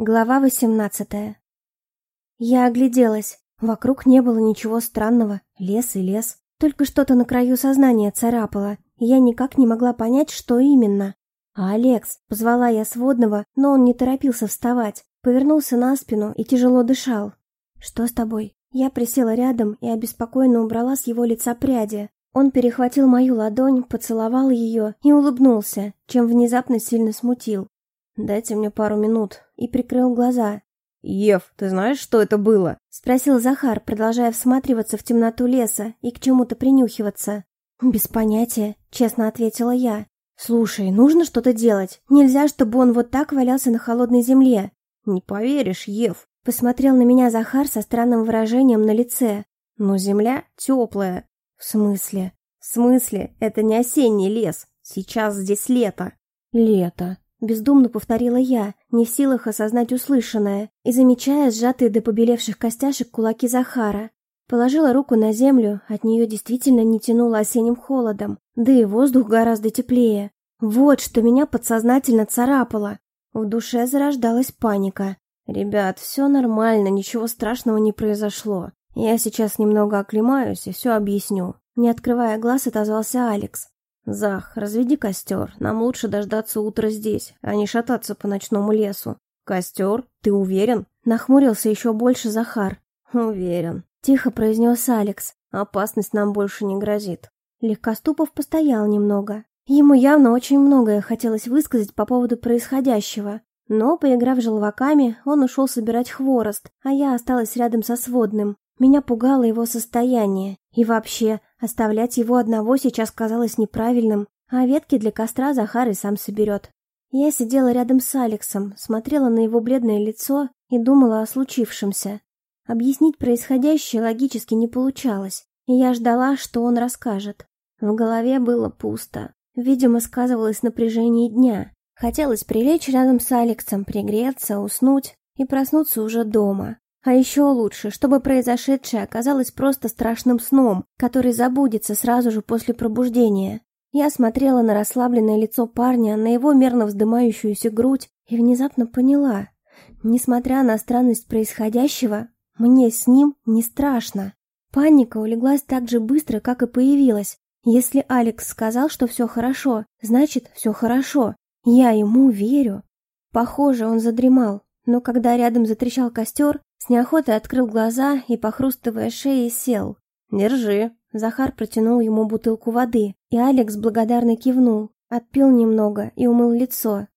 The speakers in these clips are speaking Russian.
Глава восемнадцатая. Я огляделась. Вокруг не было ничего странного. Лес и лес. Только что-то на краю сознания царапало, и я никак не могла понять, что именно. А Алекс, позвала я сводного, но он не торопился вставать, повернулся на спину и тяжело дышал. «Что с тобой?» Я присела рядом и обеспокоенно убрала с его лица пряди. Он перехватил мою ладонь, поцеловал ее и улыбнулся, чем внезапно сильно смутил. «Дайте мне пару минут», и прикрыл глаза. «Ев, ты знаешь, что это было?» — спросил Захар, продолжая всматриваться в темноту леса и к чему-то принюхиваться. «Без понятия», — честно ответила я. «Слушай, нужно что-то делать. Нельзя, чтобы он вот так валялся на холодной земле». «Не поверишь, Ев», — посмотрел на меня Захар со странным выражением на лице. «Но земля теплая». «В смысле?» «В смысле? Это не осенний лес. Сейчас здесь лето». «Лето», Бездумно повторила я, не в силах осознать услышанное, и замечая сжатые до побелевших костяшек кулаки Захара. Положила руку на землю, от нее действительно не тянуло осенним холодом, да и воздух гораздо теплее. Вот что меня подсознательно царапало. В душе зарождалась паника. «Ребят, все нормально, ничего страшного не произошло. Я сейчас немного оклемаюсь и все объясню». Не открывая глаз, отозвался Алекс. «Зах, разведи костер. Нам лучше дождаться утра здесь, а не шататься по ночному лесу». «Костер? Ты уверен?» Нахмурился еще больше Захар. «Уверен», — тихо произнес Алекс. «Опасность нам больше не грозит». Легкоступов постоял немного. Ему явно очень многое хотелось высказать по поводу происходящего. Но, поиграв желваками, он ушел собирать хворост, а я осталась рядом со сводным. Меня пугало его состояние. И вообще, оставлять его одного сейчас казалось неправильным, а ветки для костра Захар и сам соберет. Я сидела рядом с Алексом, смотрела на его бледное лицо и думала о случившемся. Объяснить происходящее логически не получалось, и я ждала, что он расскажет. В голове было пусто. Видимо, сказывалось напряжение дня. Хотелось прилечь рядом с Алексом, пригреться, уснуть и проснуться уже дома. А еще лучше, чтобы произошедшее оказалось просто страшным сном, который забудется сразу же после пробуждения. Я смотрела на расслабленное лицо парня, на его мерно вздымающуюся грудь и внезапно поняла. Несмотря на странность происходящего, мне с ним не страшно. Паника улеглась так же быстро, как и появилась. Если Алекс сказал, что все хорошо, значит, все хорошо. Я ему верю. Похоже, он задремал, но когда рядом затрещал костер, с неохотой открыл глаза и, похрустывая шеей, сел. «Держи». Захар протянул ему бутылку воды, и Алекс благодарно кивнул, отпил немного и умыл лицо.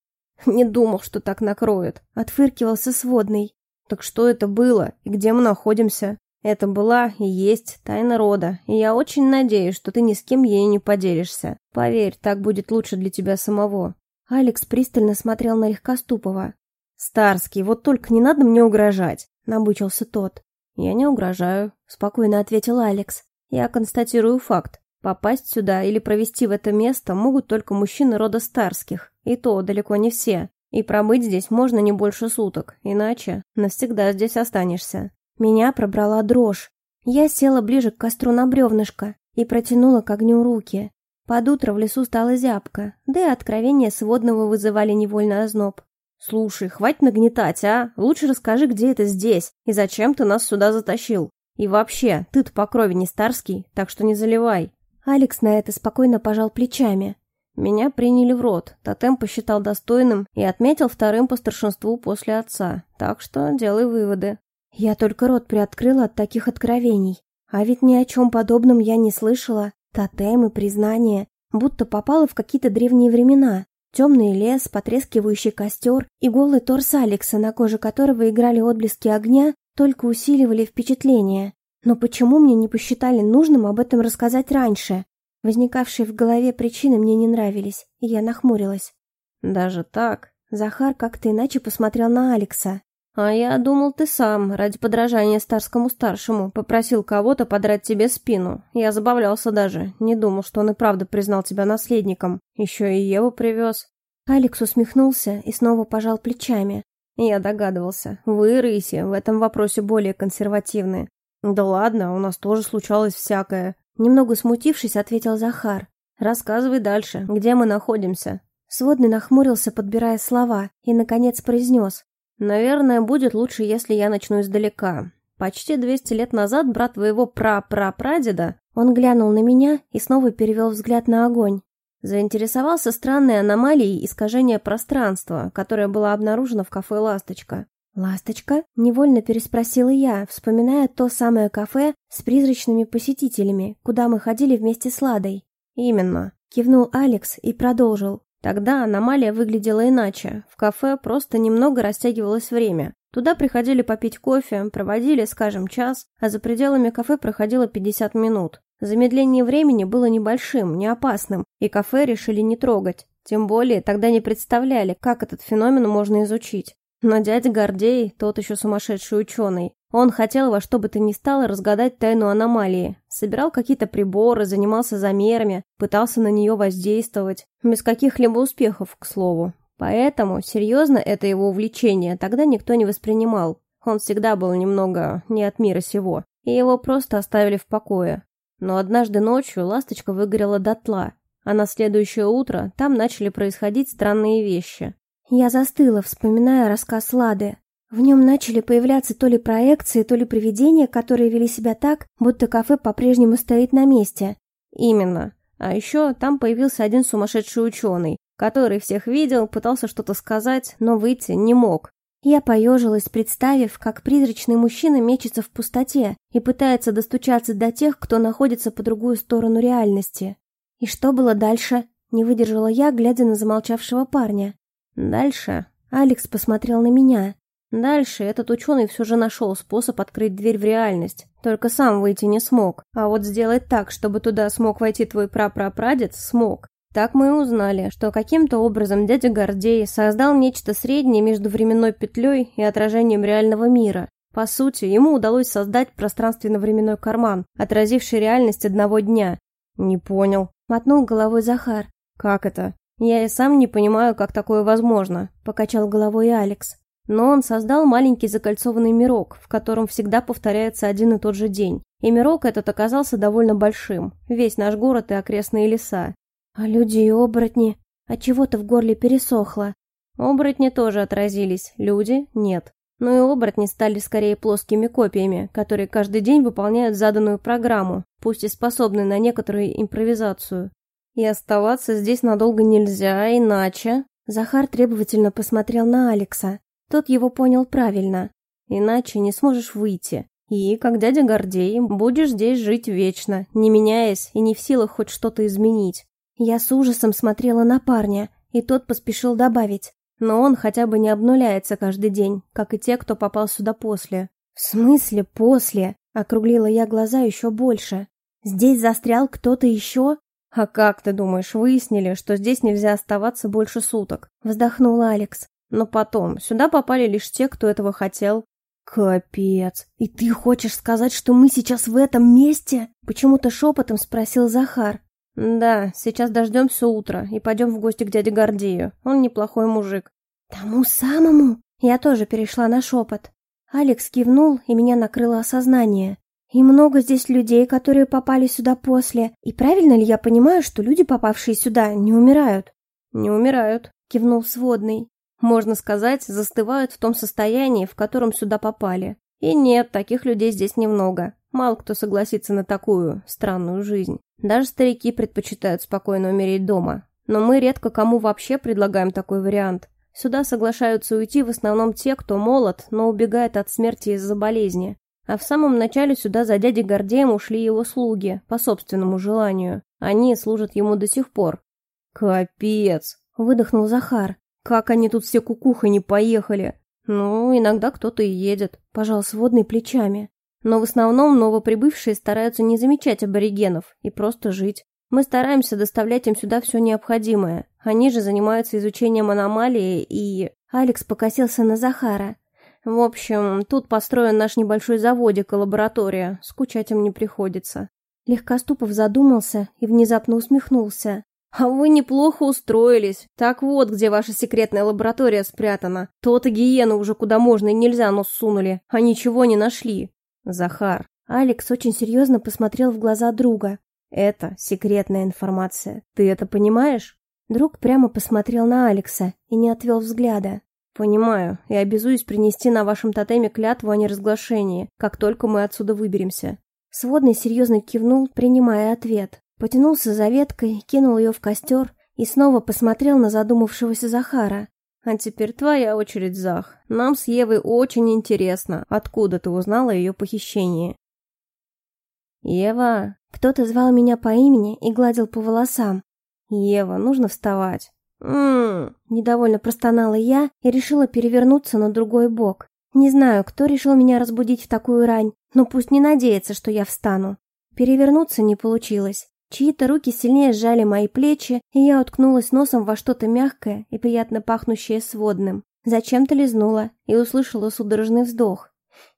«Не думал, что так накроет», — отфыркивался сводный. «Так что это было и где мы находимся?» «Это была и есть тайна рода, и я очень надеюсь, что ты ни с кем ей не поделишься. Поверь, так будет лучше для тебя самого». Алекс пристально смотрел на Легкоступова. «Старский, вот только не надо мне угрожать», — набычился тот. «Я не угрожаю», — спокойно ответил Алекс. «Я констатирую факт. Попасть сюда или провести в это место могут только мужчины рода Старских, и то далеко не все. И пробыть здесь можно не больше суток, иначе навсегда здесь останешься». Меня пробрала дрожь. Я села ближе к костру на бревнышко и протянула к огню руки. Под утро в лесу стало зябко, да и откровения сводного вызывали невольно озноб. «Слушай, хватит нагнетать, а? Лучше расскажи, где это здесь, и зачем ты нас сюда затащил. И вообще, ты-то по крови не старский, так что не заливай». Алекс на это спокойно пожал плечами. Меня приняли в рот, тотем посчитал достойным и отметил вторым по старшинству после отца, так что делай выводы. Я только рот приоткрыла от таких откровений. А ведь ни о чем подобном я не слышала. Тотемы, признания, будто попала в какие-то древние времена. Темный лес, потрескивающий костер и голый торс Алекса, на коже которого играли отблески огня, только усиливали впечатление. Но почему мне не посчитали нужным об этом рассказать раньше? Возникавшие в голове причины мне не нравились, и я нахмурилась. «Даже так?» Захар как-то иначе посмотрел на Алекса. «А я думал, ты сам, ради подражания старскому-старшему, попросил кого-то подрать тебе спину. Я забавлялся даже, не думал, что он и правда признал тебя наследником. Еще и Еву привез». Алекс усмехнулся и снова пожал плечами. «Я догадывался. Вы, рыси, в этом вопросе более консервативны». «Да ладно, у нас тоже случалось всякое». Немного смутившись, ответил Захар. «Рассказывай дальше, где мы находимся?» Сводный нахмурился, подбирая слова, и, наконец, произнес. Наверное, будет лучше, если я начну издалека. Почти 200 лет назад брат твоего пра-пра-прадеда, он глянул на меня и снова перевел взгляд на огонь. Заинтересовался странной аномалией искажения пространства, которая была обнаружена в кафе «Ласточка». «Ласточка?» — невольно переспросила я, вспоминая то самое кафе с призрачными посетителями, куда мы ходили вместе с Ладой. «Именно», — кивнул Алекс и продолжил. Тогда аномалия выглядела иначе. В кафе просто немного растягивалось время. Туда приходили попить кофе, проводили, скажем, час, а за пределами кафе проходило 50 минут. Замедление времени было небольшим, не опасным, и кафе решили не трогать. Тем более тогда не представляли, как этот феномен можно изучить. Но дядя Гордей, тот еще сумасшедший ученый, он хотел во что бы то ни стало разгадать тайну аномалии. Собирал какие-то приборы, занимался замерами, пытался на нее воздействовать. Без каких-либо успехов, к слову. Поэтому серьезно это его увлечение тогда никто не воспринимал. Он всегда был немного не от мира сего, и его просто оставили в покое. Но однажды ночью ласточка выгорела дотла, а на следующее утро там начали происходить странные вещи. Я застыла, вспоминая рассказ Лады. В нем начали появляться то ли проекции, то ли привидения, которые вели себя так, будто кафе по-прежнему стоит на месте. Именно. А еще там появился один сумасшедший ученый, который всех видел, пытался что-то сказать, но выйти не мог. Я поежилась, представив, как призрачный мужчина мечется в пустоте и пытается достучаться до тех, кто находится по другую сторону реальности. И что было дальше? Не выдержала я, глядя на замолчавшего парня. Дальше? Алекс посмотрел на меня. Дальше этот ученый все же нашел способ открыть дверь в реальность. Только сам выйти не смог. А вот сделать так, чтобы туда смог войти твой прапрапрадед, смог. Так мы и узнали, что каким-то образом дядя Гордей создал нечто среднее между временной петлей и отражением реального мира. По сути, ему удалось создать пространственно-временной карман, отразивший реальность одного дня. «Не понял», — мотнул головой Захар. «Как это?» «Я и сам не понимаю, как такое возможно», — покачал головой Алекс. Но он создал маленький закольцованный мирок, в котором всегда повторяется один и тот же день. И мирок этот оказался довольно большим. Весь наш город и окрестные леса. А люди и оборотни? От чего-то в горле пересохло. Оборотни тоже отразились, люди — нет. Но и оборотни стали скорее плоскими копиями, которые каждый день выполняют заданную программу, пусть и способны на некоторую импровизацию. И оставаться здесь надолго нельзя, иначе... Захар требовательно посмотрел на Алекса. Тот его понял правильно. Иначе не сможешь выйти. И, как дядя Гордей, будешь здесь жить вечно, не меняясь и не в силах хоть что-то изменить. Я с ужасом смотрела на парня, и тот поспешил добавить. Но он хотя бы не обнуляется каждый день, как и те, кто попал сюда после. «В смысле после?» — округлила я глаза еще больше. «Здесь застрял кто-то еще?» «А как ты думаешь, выяснили, что здесь нельзя оставаться больше суток?» — вздохнул Алекс. «Но потом, сюда попали лишь те, кто этого хотел». «Капец! И ты хочешь сказать, что мы сейчас в этом месте?» Почему-то шепотом спросил Захар. «Да, сейчас дождемся утра и пойдем в гости к дяде Гордею. Он неплохой мужик». «Тому самому?» Я тоже перешла на шепот. Алекс кивнул, и меня накрыло осознание. И много здесь людей, которые попали сюда после. И правильно ли я понимаю, что люди, попавшие сюда, не умирают? Не умирают, кивнул сводный. Можно сказать, застывают в том состоянии, в котором сюда попали. И нет, таких людей здесь немного. Мало кто согласится на такую странную жизнь. Даже старики предпочитают спокойно умереть дома. Но мы редко кому вообще предлагаем такой вариант. Сюда соглашаются уйти в основном те, кто молод, но убегает от смерти из-за болезни. А в самом начале сюда за дядей Гордеем ушли его слуги, по собственному желанию. Они служат ему до сих пор. «Капец!» — выдохнул Захар. «Как они тут все кукухой не поехали!» «Ну, иногда кто-то и едет», — пожал сводный плечами. Но в основном новоприбывшие стараются не замечать аборигенов и просто жить. Мы стараемся доставлять им сюда все необходимое. Они же занимаются изучением аномалии и... Алекс покосился на Захара. В общем, тут построен наш небольшой заводик и лаборатория. Скучать им не приходится. Легкоступов задумался и внезапно усмехнулся. «А вы неплохо устроились. Так вот, где ваша секретная лаборатория спрятана. То-то гиены уже куда можно и нельзя нос сунули, а ничего не нашли. Захар. Алекс очень серьезно посмотрел в глаза друга. Это секретная информация. Ты это понимаешь? Друг прямо посмотрел на Алекса и не отвел взгляда. Понимаю, и обязуюсь принести на вашем тотеме клятву о неразглашении, как только мы отсюда выберемся. Сводный серьезно кивнул, принимая ответ. Потянулся за веткой, кинул ее в костер и снова посмотрел на задумавшегося Захара. А теперь твоя очередь, Зах. Нам с Евой очень интересно, откуда ты узнала о ее похищении. Ева. Кто-то звал меня по имени и гладил по волосам. Ева, нужно вставать. Ммм. Недовольно простонала я и решила перевернуться на другой бок. Не знаю, кто решил меня разбудить в такую рань, но пусть не надеется, что я встану. Перевернуться не получилось. Чьи-то руки сильнее сжали мои плечи, и я уткнулась носом во что-то мягкое и приятно пахнущее сводным. Зачем-то лизнула и услышала судорожный вздох.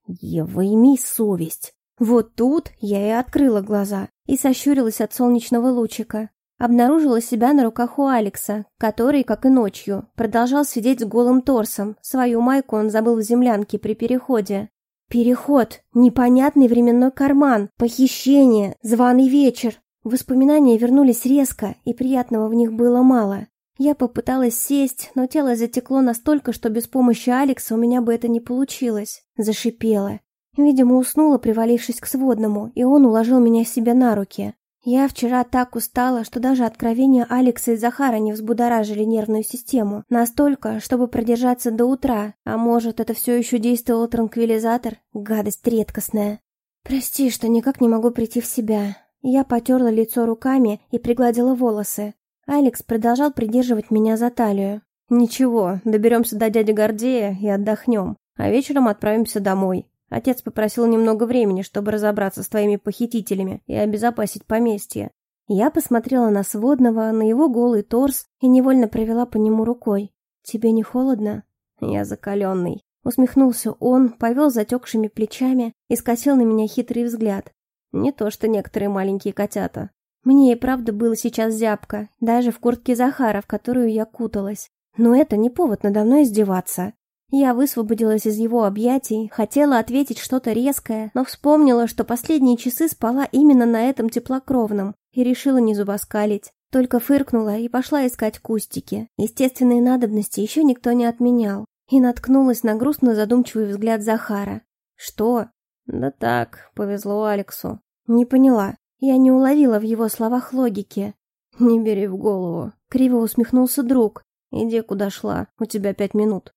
«Ева, имей совесть!» Вот тут я и открыла глаза и сощурилась от солнечного лучика. Обнаружила себя на руках у Алекса, который, как и ночью, продолжал сидеть с голым торсом. Свою майку он забыл в землянке при переходе. Переход, непонятный временной карман, похищение, званый вечер. Воспоминания вернулись резко, и приятного в них было мало. Я попыталась сесть, но тело затекло настолько, что без помощи Алекса у меня бы это не получилось. Зашипела. Видимо, уснула, привалившись к сводному, и он уложил меня себе на руки. Я вчера так устала, что даже откровения Алекса и Захара не взбудоражили нервную систему. Настолько, чтобы продержаться до утра. А может, это все еще действовал транквилизатор? Гадость редкостная. Прости, что никак не могу прийти в себя. Я потерла лицо руками и пригладила волосы. Алекс продолжал придерживать меня за талию. «Ничего, доберемся до дяди Гордея и отдохнем, а вечером отправимся домой. Отец попросил немного времени, чтобы разобраться с твоими похитителями и обезопасить поместье». Я посмотрела на сводного, на его голый торс и невольно провела по нему рукой. «Тебе не холодно?» «Я закаленный». Усмехнулся он, повел затекшими плечами и скосил на меня хитрый взгляд. Не то что некоторые маленькие котята. Мне и правда было сейчас зябко, даже в куртке Захара, в которую я куталась. Но это не повод надо мной издеваться. Я высвободилась из его объятий, хотела ответить что-то резкое, но вспомнила, что последние часы спала именно на этом теплокровном, и решила не зубоскалить. Только фыркнула и пошла искать кустики. Естественные надобности еще никто не отменял. И наткнулась на грустно задумчивый взгляд Захара. «Что?» «Да так, повезло Алексу». «Не поняла. Я не уловила в его словах логики». «Не бери в голову». Криво усмехнулся друг. «Иди, куда шла. У тебя пять минут».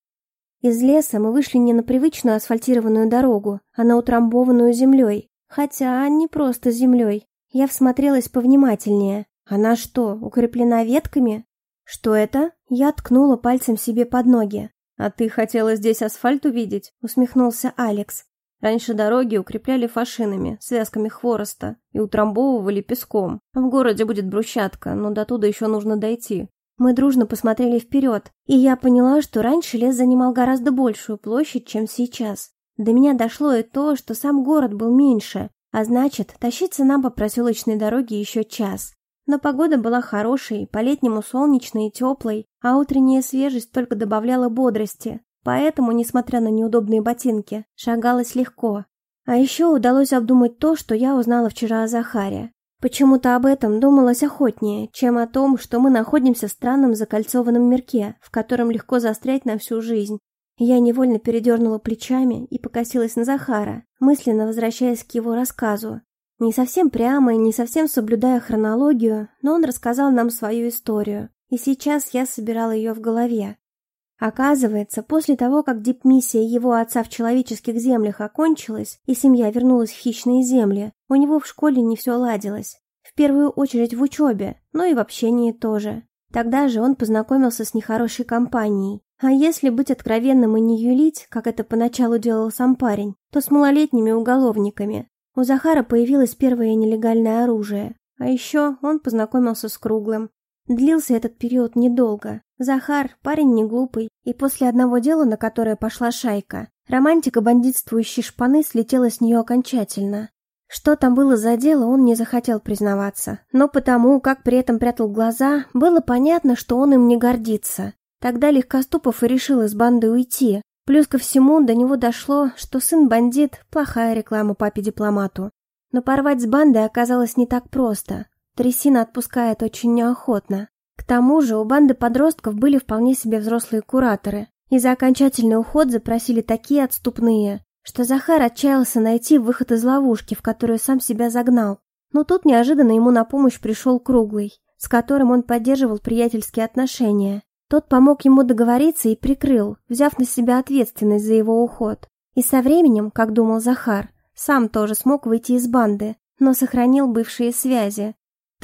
Из леса мы вышли не на привычную асфальтированную дорогу, а на утрамбованную землей. Хотя не просто землей. Я всмотрелась повнимательнее. Она что, укреплена ветками? Что это? Я ткнула пальцем себе под ноги. «А ты хотела здесь асфальт увидеть?» — усмехнулся Алекс. Раньше дороги укрепляли фашинами, связками хвороста и утрамбовывали песком. В городе будет брусчатка, но до туда еще нужно дойти. Мы дружно посмотрели вперед, и я поняла, что раньше лес занимал гораздо большую площадь, чем сейчас. До меня дошло и то, что сам город был меньше, а значит, тащиться нам по проселочной дороге еще час. Но погода была хорошей, по-летнему солнечной и теплой, а утренняя свежесть только добавляла бодрости. Поэтому, несмотря на неудобные ботинки, шагалось легко. А еще удалось обдумать то, что я узнала вчера о Захаре. Почему-то об этом думалось охотнее, чем о том, что мы находимся в странном закольцованном мирке, в котором легко застрять на всю жизнь. Я невольно передернула плечами и покосилась на Захара, мысленно возвращаясь к его рассказу. Не совсем прямо и не совсем соблюдая хронологию, но он рассказал нам свою историю, и сейчас я собирала ее в голове. Оказывается, после того, как дипмиссия его отца в человеческих землях окончилась, и семья вернулась в хищные земли, у него в школе не все ладилось. В первую очередь в учебе, но и в общении тоже. Тогда же он познакомился с нехорошей компанией. А если быть откровенным и не юлить, как это поначалу делал сам парень, то с малолетними уголовниками. У Захара появилось первое нелегальное оружие. А еще он познакомился с Круглым. Длился этот период недолго. Захар – парень не глупый, и после одного дела, на которое пошла шайка, романтика бандитствующей шпаны слетела с нее окончательно. Что там было за дело, он не захотел признаваться. Но потому, как при этом прятал глаза, было понятно, что он им не гордится. Тогда Легкоступов и решил из банды уйти. Плюс ко всему до него дошло, что сын бандит – плохая реклама папе-дипломату. Но порвать с бандой оказалось не так просто. Трясина отпускает очень неохотно. Тому же у банды подростков были вполне себе взрослые кураторы. и за окончательный уход запросили такие отступные, что Захар отчаялся найти выход из ловушки, в которую сам себя загнал. Но тут неожиданно ему на помощь пришел Круглый, с которым он поддерживал приятельские отношения. Тот помог ему договориться и прикрыл, взяв на себя ответственность за его уход. И со временем, как думал Захар, сам тоже смог выйти из банды, но сохранил бывшие связи.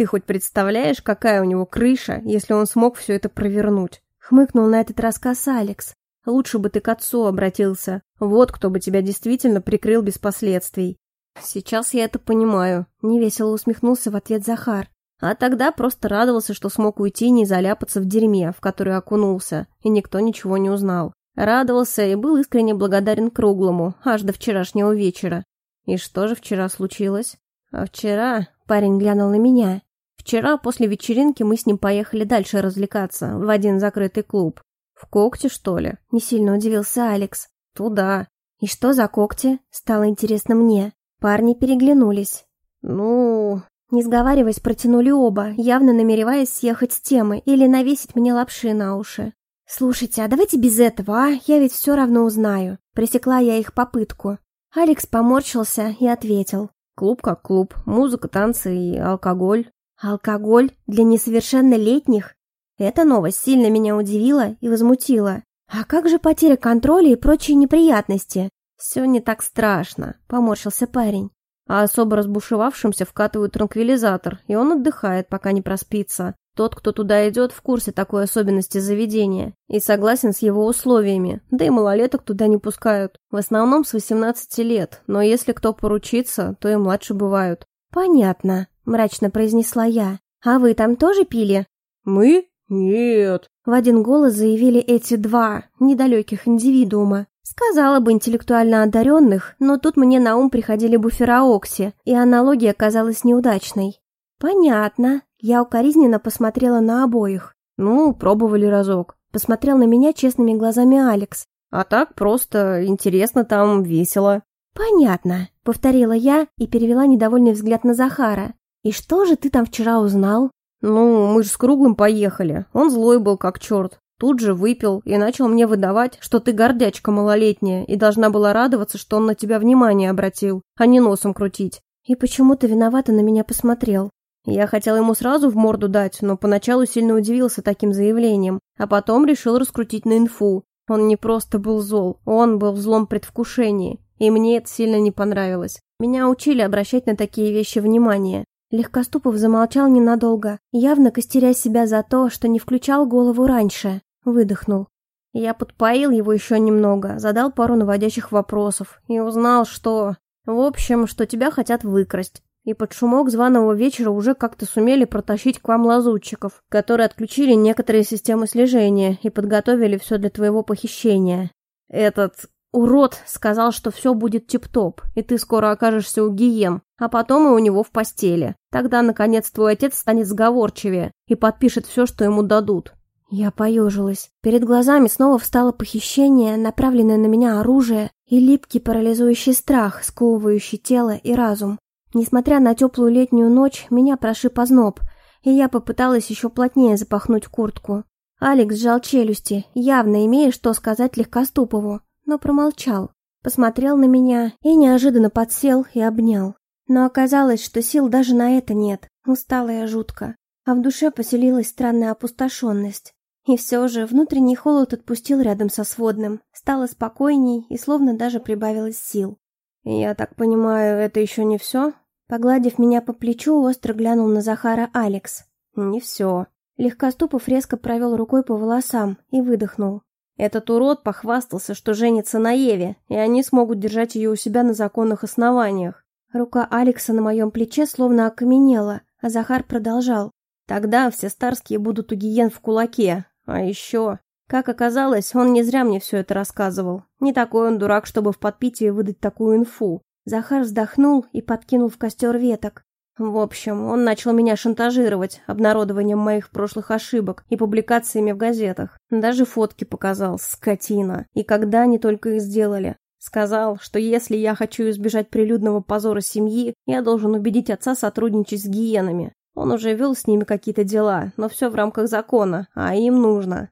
«Ты хоть представляешь, какая у него крыша, если он смог все это провернуть?» Хмыкнул на этот рассказ Алекс. «Лучше бы ты к отцу обратился. Вот кто бы тебя действительно прикрыл без последствий». «Сейчас я это понимаю», — невесело усмехнулся в ответ Захар. А тогда просто радовался, что смог уйти и не заляпаться в дерьме, в которое окунулся, и никто ничего не узнал. Радовался и был искренне благодарен Круглому, аж до вчерашнего вечера. И что же вчера случилось? А вчера парень глянул на меня. Вчера после вечеринки мы с ним поехали дальше развлекаться, в один закрытый клуб. В когте, что ли? Не сильно удивился Алекс. Туда. И что за когти? Стало интересно мне. Парни переглянулись. Ну, не сговариваясь, протянули оба, явно намереваясь съехать с темы или навесить мне лапши на уши. «Слушайте, а давайте без этого, а? Я ведь все равно узнаю». Пресекла я их попытку. Алекс поморщился и ответил. «Клуб как клуб. Музыка, танцы и алкоголь». «Алкоголь? Для несовершеннолетних?» Эта новость сильно меня удивила и возмутила. «А как же потеря контроля и прочие неприятности?» «Все не так страшно», — поморщился парень а особо разбушевавшимся вкатывают транквилизатор, и он отдыхает, пока не проспится. Тот, кто туда идет, в курсе такой особенности заведения и согласен с его условиями, да и малолеток туда не пускают. В основном с 18 лет, но если кто поручится, то и младше бывают. «Понятно», — мрачно произнесла я. «А вы там тоже пили?» «Мы? Нет», — в один голос заявили эти два недалеких индивидуума. Сказала бы интеллектуально одаренных, но тут мне на ум приходили буфера Окси, и аналогия казалась неудачной. Понятно. Я укоризненно посмотрела на обоих. Ну, пробовали разок. Посмотрел на меня честными глазами Алекс. А так просто интересно там, весело. Понятно, повторила я и перевела недовольный взгляд на Захара. И что же ты там вчера узнал? Ну, мы же с Круглым поехали. Он злой был как черт. Тут же выпил и начал мне выдавать, что ты гордячка малолетняя и должна была радоваться, что он на тебя внимание обратил, а не носом крутить. И почему ты виновато на меня посмотрел? Я хотел ему сразу в морду дать, но поначалу сильно удивился таким заявлением, а потом решил раскрутить на инфу. Он не просто был зол, он был в злом предвкушении, и мне это сильно не понравилось. Меня учили обращать на такие вещи внимание. Легкоступов замолчал ненадолго, явно костеря себя за то, что не включал голову раньше. Выдохнул. Я подпоил его еще немного, задал пару наводящих вопросов и узнал, что... В общем, что тебя хотят выкрасть. И под шумок званого вечера уже как-то сумели протащить к вам лазутчиков, которые отключили некоторые системы слежения и подготовили все для твоего похищения. Этот урод сказал, что все будет тип-топ, и ты скоро окажешься у гиен, а потом и у него в постели. Тогда, наконец, твой отец станет сговорчивее и подпишет все, что ему дадут. Я поежилась. Перед глазами снова встало похищение, направленное на меня оружие и липкий парализующий страх, сковывающий тело и разум. Несмотря на теплую летнюю ночь, меня прошиб озноб, и я попыталась еще плотнее запахнуть куртку. Алекс сжал челюсти, явно имея что сказать Легкоступову, но промолчал. Посмотрел на меня и неожиданно подсел и обнял. Но оказалось, что сил даже на это нет. Устала я жутко. А в душе поселилась странная опустошенность. И все же внутренний холод отпустил рядом со сводным, стало спокойней и словно даже прибавилось сил. «Я так понимаю, это еще не все?» Погладив меня по плечу, остро глянул на Захара Алекс. «Не все». Легкоступов резко провел рукой по волосам и выдохнул. Этот урод похвастался, что женится на Еве, и они смогут держать ее у себя на законных основаниях. Рука Алекса на моем плече словно окаменела, а Захар продолжал. Тогда все старские будут у гиен в кулаке, а еще... Как оказалось, он не зря мне все это рассказывал. Не такой он дурак, чтобы в подпитии выдать такую инфу. Захар вздохнул и подкинул в костер веток. В общем, он начал меня шантажировать обнародованием моих прошлых ошибок и публикациями в газетах. Даже фотки показал, скотина. И когда они только их сделали. Сказал, что если я хочу избежать прилюдного позора семьи, я должен убедить отца сотрудничать с гиенами. Он уже вел с ними какие-то дела, но все в рамках закона, а им нужно.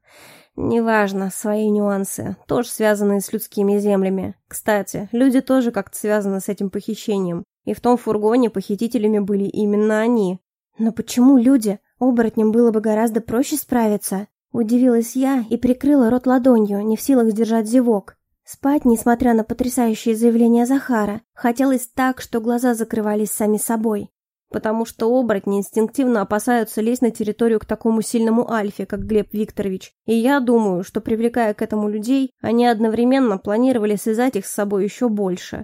Неважно, свои нюансы, тоже связанные с людскими землями. Кстати, люди тоже как-то связаны с этим похищением. И в том фургоне похитителями были именно они. Но почему люди? Оборотням было бы гораздо проще справиться. Удивилась я и прикрыла рот ладонью, не в силах сдержать зевок. Спать, несмотря на потрясающее заявление Захара, хотелось так, что глаза закрывались сами собой. Потому что оборотни инстинктивно опасаются лезть на территорию к такому сильному альфе, как Глеб Викторович. И я думаю, что, привлекая к этому людей, они одновременно планировали связать их с собой еще больше.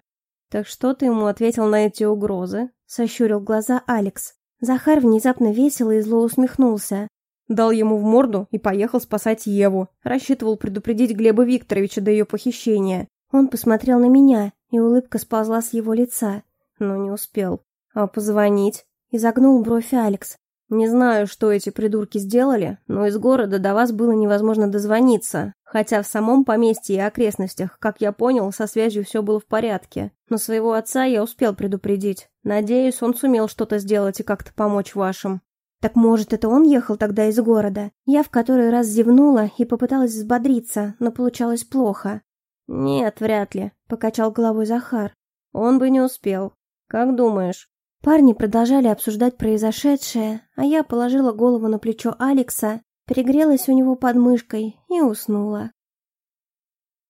«Так что ты ему ответил на эти угрозы?» — сощурил глаза Алекс. Захар внезапно весело и зло усмехнулся. Дал ему в морду и поехал спасать Еву. Рассчитывал предупредить Глеба Викторовича до ее похищения. Он посмотрел на меня, и улыбка сползла с его лица. Но не успел. А позвонить? Изогнул бровь Алекс. Не знаю, что эти придурки сделали, но из города до вас было невозможно дозвониться. Хотя в самом поместье и окрестностях, как я понял, со связью все было в порядке. Но своего отца я успел предупредить. Надеюсь, он сумел что-то сделать и как-то помочь вашим. Так может, это он ехал тогда из города? Я в который раз зевнула и попыталась взбодриться, но получалось плохо. Нет, вряд ли, покачал головой Захар. Он бы не успел. Как думаешь? Парни продолжали обсуждать произошедшее, а я положила голову на плечо Алекса, пригрелась у него под мышкой и уснула.